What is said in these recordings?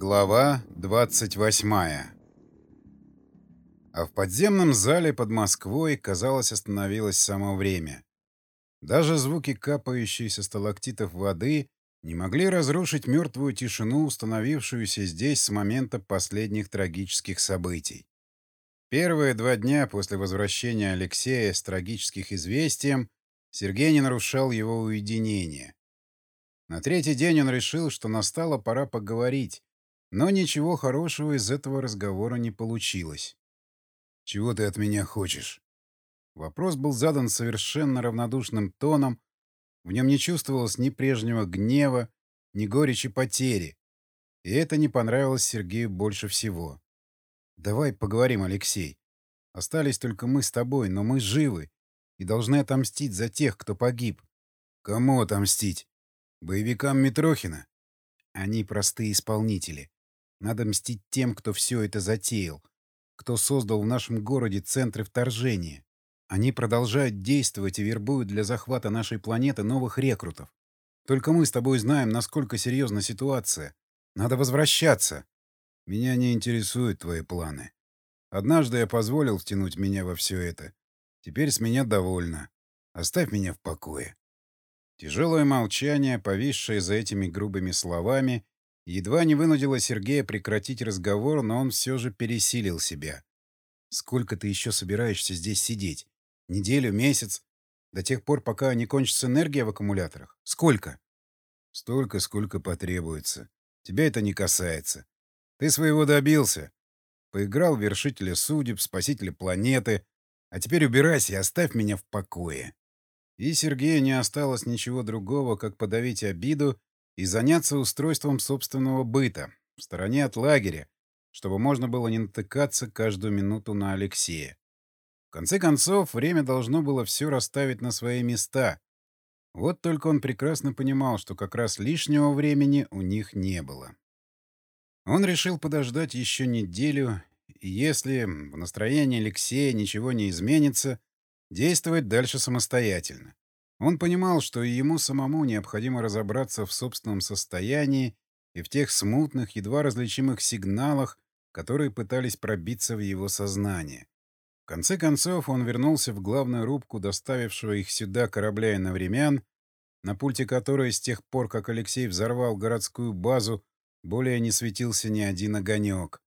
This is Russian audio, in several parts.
Глава 28 А в подземном зале под Москвой, казалось, остановилось само время. Даже звуки капающей со сталактитов воды не могли разрушить мертвую тишину, установившуюся здесь с момента последних трагических событий. Первые два дня после возвращения Алексея с трагических известием Сергей не нарушал его уединение. На третий день он решил, что настала пора поговорить, но ничего хорошего из этого разговора не получилось. «Чего ты от меня хочешь?» Вопрос был задан совершенно равнодушным тоном, в нем не чувствовалось ни прежнего гнева, ни горечи потери, и это не понравилось Сергею больше всего. «Давай поговорим, Алексей. Остались только мы с тобой, но мы живы и должны отомстить за тех, кто погиб». «Кому отомстить? Боевикам Митрохина?» Они простые исполнители. Надо мстить тем, кто все это затеял, кто создал в нашем городе центры вторжения. Они продолжают действовать и вербуют для захвата нашей планеты новых рекрутов. Только мы с тобой знаем, насколько серьезна ситуация. Надо возвращаться. Меня не интересуют твои планы. Однажды я позволил втянуть меня во все это. Теперь с меня довольно. Оставь меня в покое. Тяжелое молчание, повисшее за этими грубыми словами, Едва не вынудила Сергея прекратить разговор, но он все же пересилил себя. «Сколько ты еще собираешься здесь сидеть? Неделю, месяц? До тех пор, пока не кончится энергия в аккумуляторах? Сколько?» «Столько, сколько потребуется. Тебя это не касается. Ты своего добился. Поиграл в вершителя судеб, спасителя планеты. А теперь убирайся и оставь меня в покое». И Сергею не осталось ничего другого, как подавить обиду и заняться устройством собственного быта, в стороне от лагеря, чтобы можно было не натыкаться каждую минуту на Алексея. В конце концов, время должно было все расставить на свои места. Вот только он прекрасно понимал, что как раз лишнего времени у них не было. Он решил подождать еще неделю, и если в настроении Алексея ничего не изменится, действовать дальше самостоятельно. Он понимал, что и ему самому необходимо разобраться в собственном состоянии и в тех смутных, едва различимых сигналах, которые пытались пробиться в его сознание. В конце концов, он вернулся в главную рубку, доставившего их сюда корабля иновремян, на пульте которой с тех пор, как Алексей взорвал городскую базу, более не светился ни один огонек.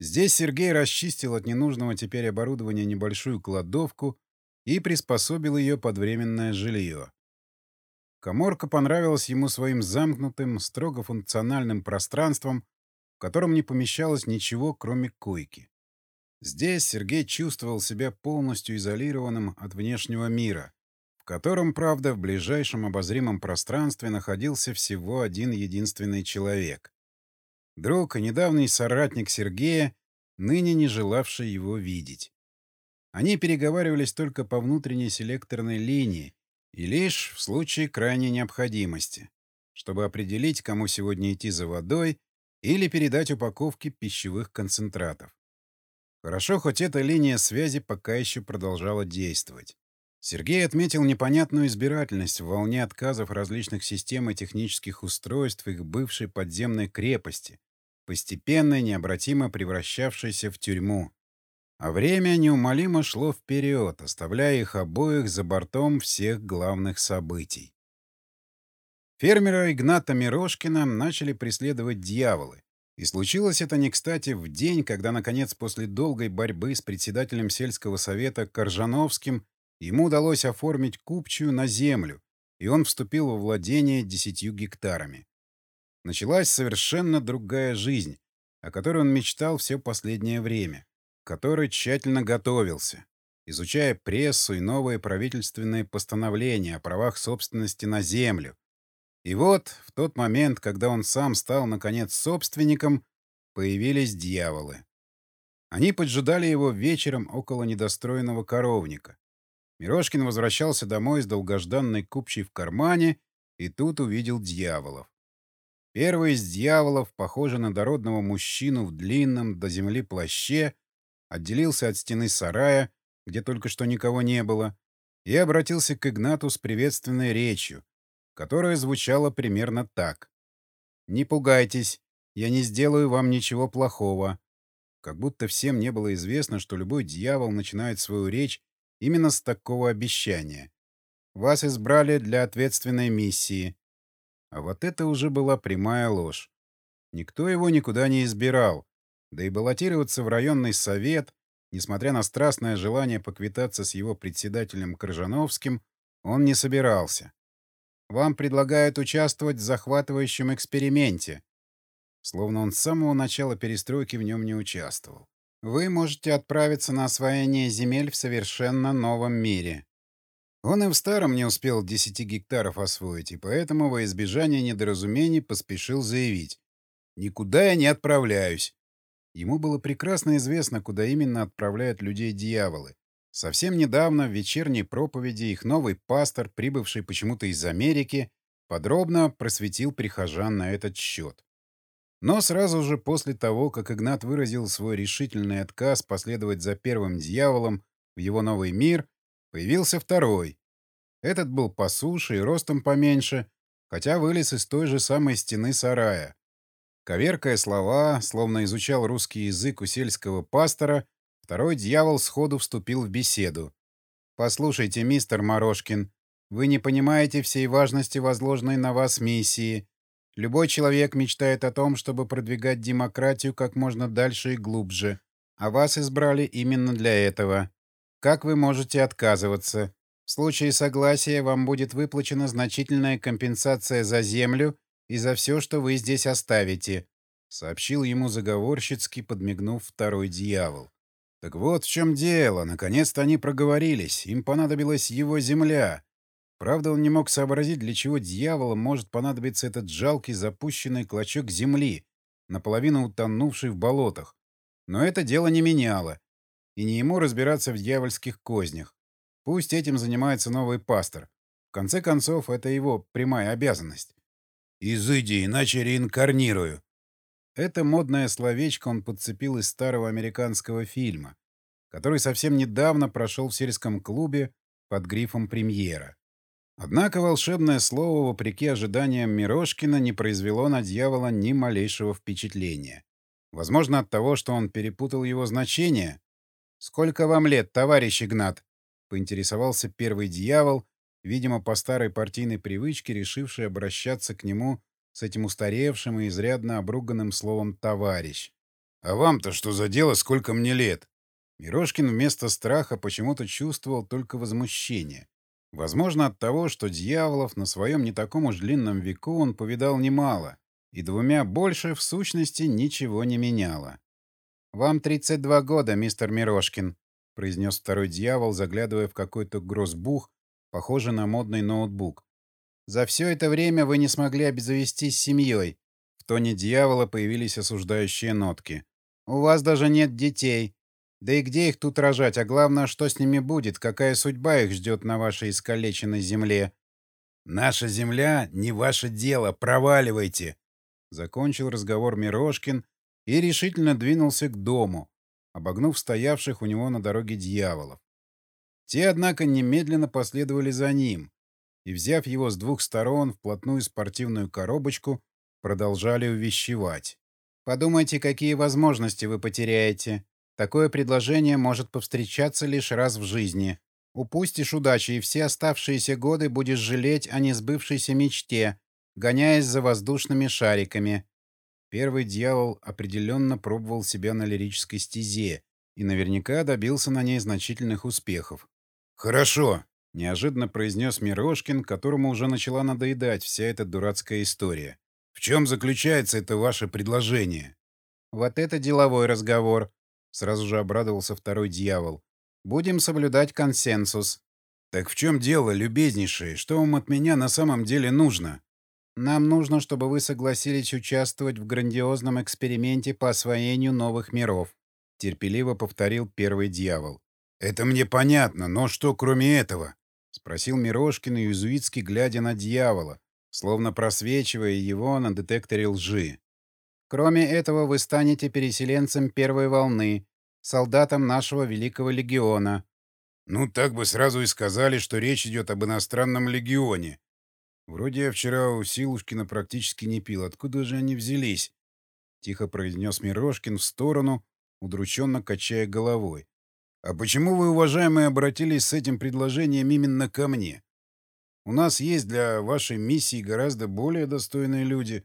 Здесь Сергей расчистил от ненужного теперь оборудования небольшую кладовку и приспособил ее под временное жилье. Коморка понравилась ему своим замкнутым, строго функциональным пространством, в котором не помещалось ничего, кроме койки. Здесь Сергей чувствовал себя полностью изолированным от внешнего мира, в котором, правда, в ближайшем обозримом пространстве находился всего один единственный человек. Друг и недавний соратник Сергея, ныне не желавший его видеть. Они переговаривались только по внутренней селекторной линии и лишь в случае крайней необходимости, чтобы определить, кому сегодня идти за водой или передать упаковки пищевых концентратов. Хорошо, хоть эта линия связи пока еще продолжала действовать. Сергей отметил непонятную избирательность в волне отказов различных систем и технических устройств их бывшей подземной крепости, постепенно и необратимо превращавшейся в тюрьму. А время неумолимо шло вперед, оставляя их обоих за бортом всех главных событий. Фермера Игната Мирошкина начали преследовать дьяволы. И случилось это не кстати в день, когда, наконец, после долгой борьбы с председателем сельского совета Коржановским ему удалось оформить купчую на землю, и он вступил во владение десятью гектарами. Началась совершенно другая жизнь, о которой он мечтал все последнее время который тщательно готовился, изучая прессу и новые правительственные постановления о правах собственности на землю. И вот, в тот момент, когда он сам стал, наконец, собственником, появились дьяволы. Они поджидали его вечером около недостроенного коровника. Мирошкин возвращался домой с долгожданной купчей в кармане и тут увидел дьяволов. Первый из дьяволов, похожий на дородного мужчину в длинном до земли плаще, отделился от стены сарая, где только что никого не было, и обратился к Игнату с приветственной речью, которая звучала примерно так. «Не пугайтесь, Я не сделаю вам ничего плохого. Как будто всем не было известно, что любой дьявол начинает свою речь именно с такого обещания. Вас избрали для ответственной миссии. А вот это уже была прямая ложь. Никто его никуда не избирал. Да и баллотироваться в районный совет, несмотря на страстное желание поквитаться с его председателем Крыжановским, он не собирался. Вам предлагают участвовать в захватывающем эксперименте. Словно он с самого начала перестройки в нем не участвовал. Вы можете отправиться на освоение земель в совершенно новом мире. Он и в старом не успел 10 гектаров освоить, и поэтому во избежание недоразумений поспешил заявить. «Никуда я не отправляюсь». Ему было прекрасно известно, куда именно отправляют людей дьяволы. Совсем недавно в вечерней проповеди их новый пастор, прибывший почему-то из Америки, подробно просветил прихожан на этот счет. Но сразу же после того, как Игнат выразил свой решительный отказ последовать за первым дьяволом в его новый мир, появился второй. Этот был по суше и ростом поменьше, хотя вылез из той же самой стены сарая. Коверкая слова, словно изучал русский язык у сельского пастора, второй дьявол сходу вступил в беседу. «Послушайте, мистер Морошкин, вы не понимаете всей важности возложенной на вас миссии. Любой человек мечтает о том, чтобы продвигать демократию как можно дальше и глубже. А вас избрали именно для этого. Как вы можете отказываться? В случае согласия вам будет выплачена значительная компенсация за землю и за все, что вы здесь оставите», — сообщил ему заговорщицки, подмигнув второй дьявол. «Так вот в чем дело. Наконец-то они проговорились. Им понадобилась его земля. Правда, он не мог сообразить, для чего дьяволам может понадобиться этот жалкий запущенный клочок земли, наполовину утонувший в болотах. Но это дело не меняло. И не ему разбираться в дьявольских кознях. Пусть этим занимается новый пастор. В конце концов, это его прямая обязанность. «Изыди, иначе реинкарнирую». Это модное словечко он подцепил из старого американского фильма, который совсем недавно прошел в сельском клубе под грифом «Премьера». Однако волшебное слово, вопреки ожиданиям Мирошкина, не произвело на дьявола ни малейшего впечатления. Возможно, от того, что он перепутал его значение. «Сколько вам лет, товарищ Игнат?» — поинтересовался первый дьявол, видимо, по старой партийной привычке, решивший обращаться к нему с этим устаревшим и изрядно обруганным словом «товарищ». «А вам-то что за дело, сколько мне лет?» Мирошкин вместо страха почему-то чувствовал только возмущение. Возможно, от того, что дьяволов на своем не таком уж длинном веку он повидал немало, и двумя больше, в сущности, ничего не меняло. «Вам 32 года, мистер Мирошкин», — произнес второй дьявол, заглядывая в какой-то грозбух, похожий на модный ноутбук. «За все это время вы не смогли обзавестись семьей». В тоне дьявола появились осуждающие нотки. «У вас даже нет детей. Да и где их тут рожать, а главное, что с ними будет, какая судьба их ждет на вашей искалеченной земле? «Наша земля — не ваше дело, проваливайте!» Закончил разговор Мирошкин и решительно двинулся к дому, обогнув стоявших у него на дороге дьяволов. Те, однако, немедленно последовали за ним и, взяв его с двух сторон вплотную спортивную коробочку, продолжали увещевать. «Подумайте, какие возможности вы потеряете. Такое предложение может повстречаться лишь раз в жизни. Упустишь удачи, и все оставшиеся годы будешь жалеть о несбывшейся мечте, гоняясь за воздушными шариками. Первый дьявол определенно пробовал себя на лирической стезе и наверняка добился на ней значительных успехов. «Хорошо», — неожиданно произнес Мирошкин, которому уже начала надоедать вся эта дурацкая история. «В чем заключается это ваше предложение?» «Вот это деловой разговор», Сразу же обрадовался второй дьявол. «Будем соблюдать консенсус». «Так в чем дело, любезнейшие? Что вам от меня на самом деле нужно?» «Нам нужно, чтобы вы согласились участвовать в грандиозном эксперименте по освоению новых миров», — терпеливо повторил первый дьявол. «Это мне понятно, но что кроме этого?» — спросил Мирошкин, иезуитски глядя на дьявола, словно просвечивая его на детекторе лжи. Кроме этого, вы станете переселенцем первой волны, солдатом нашего Великого Легиона. Ну, так бы сразу и сказали, что речь идет об иностранном легионе. Вроде я вчера у Силушкина практически не пил. Откуда же они взялись? — тихо произнес Мирошкин в сторону, удрученно качая головой. «А почему вы, уважаемые, обратились с этим предложением именно ко мне? У нас есть для вашей миссии гораздо более достойные люди.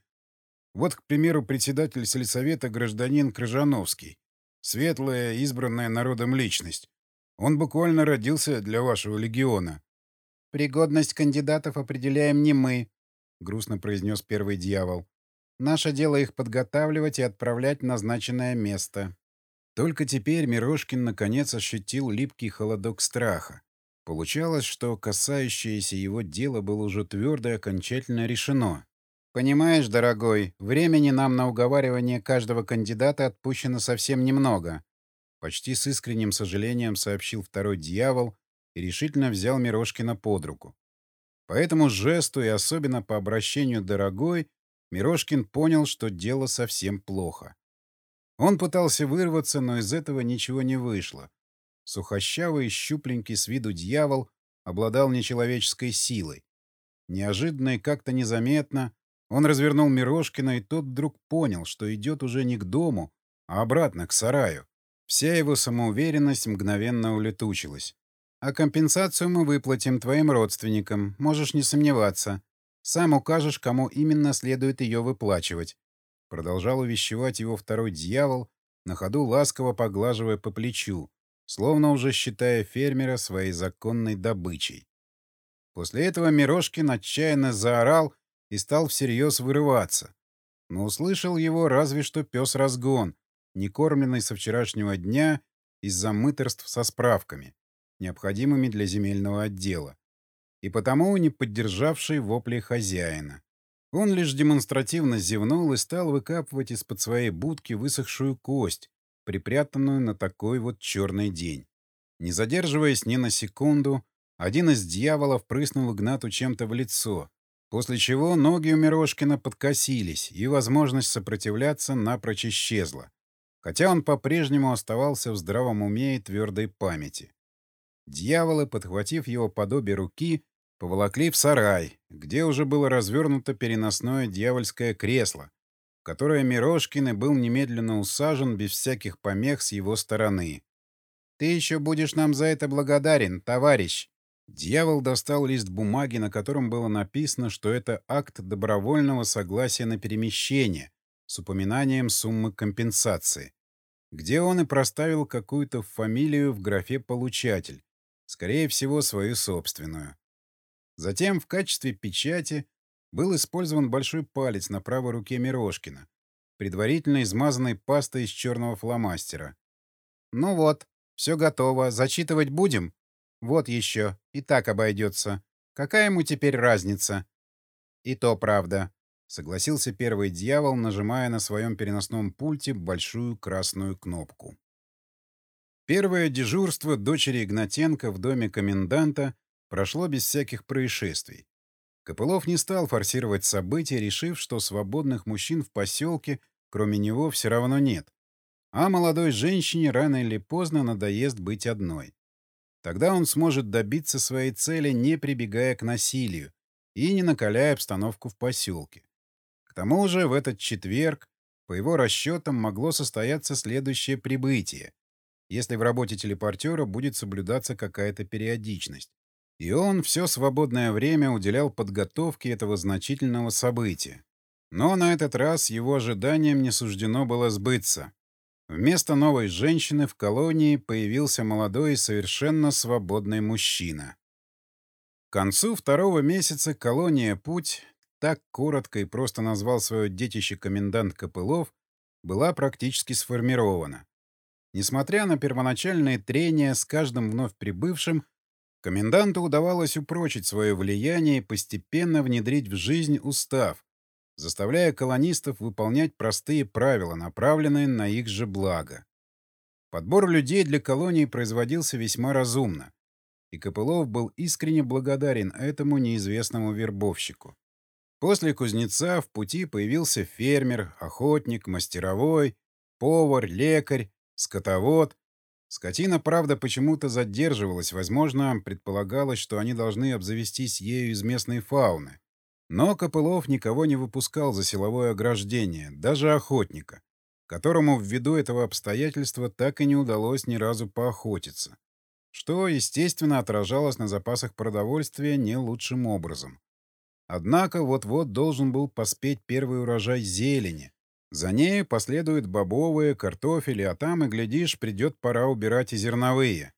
Вот, к примеру, председатель сельсовета гражданин Крыжановский. Светлая, избранная народом личность. Он буквально родился для вашего легиона. «Пригодность кандидатов определяем не мы», — грустно произнес первый дьявол. «Наше дело их подготавливать и отправлять в назначенное место». Только теперь Мирошкин наконец ощутил липкий холодок страха. Получалось, что касающееся его дело было уже твердо и окончательно решено. «Понимаешь, дорогой, времени нам на уговаривание каждого кандидата отпущено совсем немного», почти с искренним сожалением сообщил второй дьявол, и решительно взял Мирошкина под руку. По этому жесту и особенно по обращению «дорогой» Мирошкин понял, что дело совсем плохо. Он пытался вырваться, но из этого ничего не вышло. Сухощавый, щупленький с виду дьявол обладал нечеловеческой силой. Неожиданно и как-то незаметно он развернул Мирошкина, и тот вдруг понял, что идет уже не к дому, а обратно, к сараю. Вся его самоуверенность мгновенно улетучилась. А компенсацию мы выплатим твоим родственникам, можешь не сомневаться. Сам укажешь, кому именно следует ее выплачивать. Продолжал увещевать его второй дьявол, на ходу ласково поглаживая по плечу, словно уже считая фермера своей законной добычей. После этого Мирошкин отчаянно заорал и стал всерьез вырываться. Но услышал его разве что пес-разгон, не кормленный со вчерашнего дня из-за мыторств со справками необходимыми для земельного отдела, и потому не поддержавший вопли хозяина. Он лишь демонстративно зевнул и стал выкапывать из-под своей будки высохшую кость, припрятанную на такой вот черный день. Не задерживаясь ни на секунду, один из дьяволов прыснул Игнату чем-то в лицо, после чего ноги у Мирошкина подкосились, и возможность сопротивляться напрочь исчезла, хотя он по-прежнему оставался в здравом уме и твердой памяти. Дьяволы, подхватив его подобие руки, поволокли в сарай, где уже было развернуто переносное дьявольское кресло, в которое Мирошкин и был немедленно усажен без всяких помех с его стороны. «Ты еще будешь нам за это благодарен, товарищ!» Дьявол достал лист бумаги, на котором было написано, что это акт добровольного согласия на перемещение с упоминанием суммы компенсации, где он и проставил какую-то фамилию в графе «получатель», скорее всего, свою собственную. Затем в качестве печати был использован большой палец на правой руке Мирошкина, предварительно измазанной пастой из черного фломастера. «Ну вот, все готово. Зачитывать будем? Вот еще. И так обойдется. Какая ему теперь разница?» «И то правда», — согласился первый дьявол, нажимая на своем переносном пульте большую красную кнопку. Первое дежурство дочери Игнатенко в доме коменданта прошло без всяких происшествий. Копылов не стал форсировать события, решив, что свободных мужчин в поселке, кроме него, все равно нет. А молодой женщине рано или поздно надоест быть одной. Тогда он сможет добиться своей цели, не прибегая к насилию и не накаляя обстановку в поселке. К тому же в этот четверг, по его расчетам, могло состояться следующее прибытие если в работе телепортера будет соблюдаться какая-то периодичность. И он все свободное время уделял подготовке этого значительного события. Но на этот раз его ожиданиям не суждено было сбыться. Вместо новой женщины в колонии появился молодой и совершенно свободный мужчина. К концу второго месяца колония «Путь», так коротко и просто назвал свое детище комендант Копылов, была практически сформирована. Несмотря на первоначальные трения с каждым вновь прибывшим, коменданту удавалось упрочить свое влияние и постепенно внедрить в жизнь устав, заставляя колонистов выполнять простые правила, направленные на их же благо. Подбор людей для колонии производился весьма разумно, и Копылов был искренне благодарен этому неизвестному вербовщику. После кузнеца в пути появился фермер, охотник, мастеровой, повар, лекарь, Скотовод. Скотина, правда, почему-то задерживалась. Возможно, предполагалось, что они должны обзавестись ею из местной фауны. Но Копылов никого не выпускал за силовое ограждение, даже охотника, которому ввиду этого обстоятельства так и не удалось ни разу поохотиться, что, естественно, отражалось на запасах продовольствия не лучшим образом. Однако вот-вот должен был поспеть первый урожай зелени. За ней последуют бобовые, картофели, а там, и глядишь, придет пора убирать и зерновые.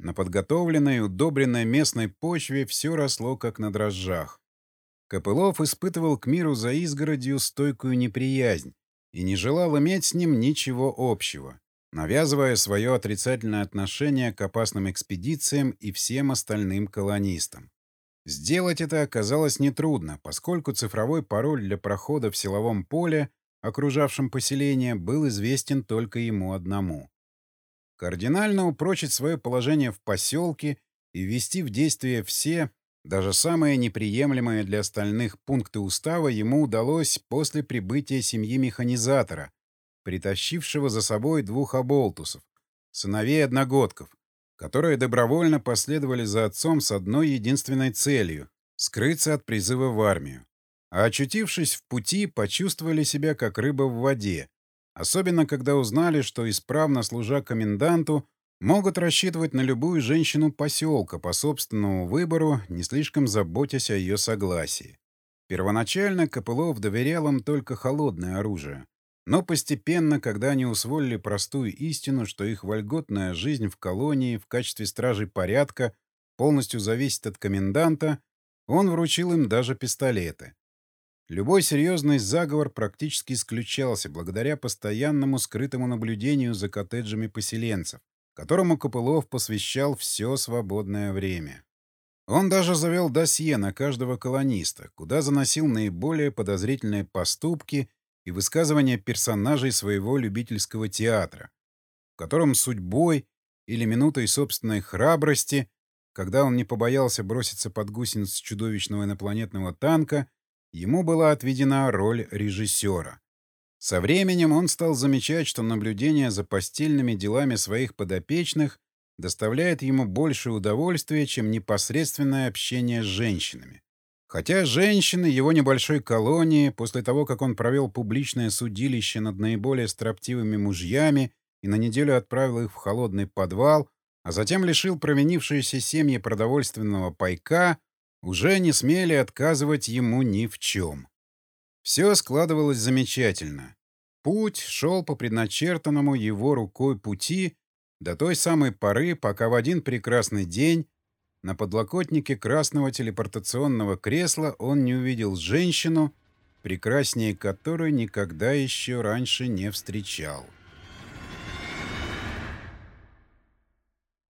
На подготовленной, удобренной местной почве все росло, как на дрожжах. Копылов испытывал к миру за изгородью стойкую неприязнь и не желал иметь с ним ничего общего, навязывая свое отрицательное отношение к опасным экспедициям и всем остальным колонистам. Сделать это оказалось нетрудно, поскольку цифровой пароль для прохода в силовом поле, окружавшем поселение, был известен только ему одному. Кардинально упрочить свое положение в поселке и ввести в действие все, даже самые неприемлемые для остальных пункты устава ему удалось после прибытия семьи механизатора, притащившего за собой двух оболтусов, сыновей одногодков, которые добровольно последовали за отцом с одной единственной целью — скрыться от призыва в армию. А очутившись в пути, почувствовали себя как рыба в воде, особенно когда узнали, что, исправно служа коменданту, могут рассчитывать на любую женщину поселка по собственному выбору, не слишком заботясь о ее согласии. Первоначально Копылов доверял им только холодное оружие. Но постепенно, когда они усвоили простую истину, что их вольготная жизнь в колонии в качестве стражей порядка полностью зависит от коменданта, он вручил им даже пистолеты. Любой серьезный заговор практически исключался благодаря постоянному скрытому наблюдению за коттеджами поселенцев, которому Копылов посвящал все свободное время. Он даже завел досье на каждого колониста, куда заносил наиболее подозрительные поступки и высказывания персонажей своего любительского театра, в котором судьбой или минутой собственной храбрости, когда он не побоялся броситься под гусениц чудовищного инопланетного танка, ему была отведена роль режиссера. Со временем он стал замечать, что наблюдение за постельными делами своих подопечных доставляет ему больше удовольствия, чем непосредственное общение с женщинами. Хотя женщины его небольшой колонии, после того, как он провел публичное судилище над наиболее строптивыми мужьями и на неделю отправил их в холодный подвал, а затем лишил провинившиеся семьи продовольственного пайка, уже не смели отказывать ему ни в чем. Все складывалось замечательно. Путь шел по предначертанному его рукой пути до той самой поры, пока в один прекрасный день на подлокотнике красного телепортационного кресла он не увидел женщину, прекраснее которой никогда еще раньше не встречал.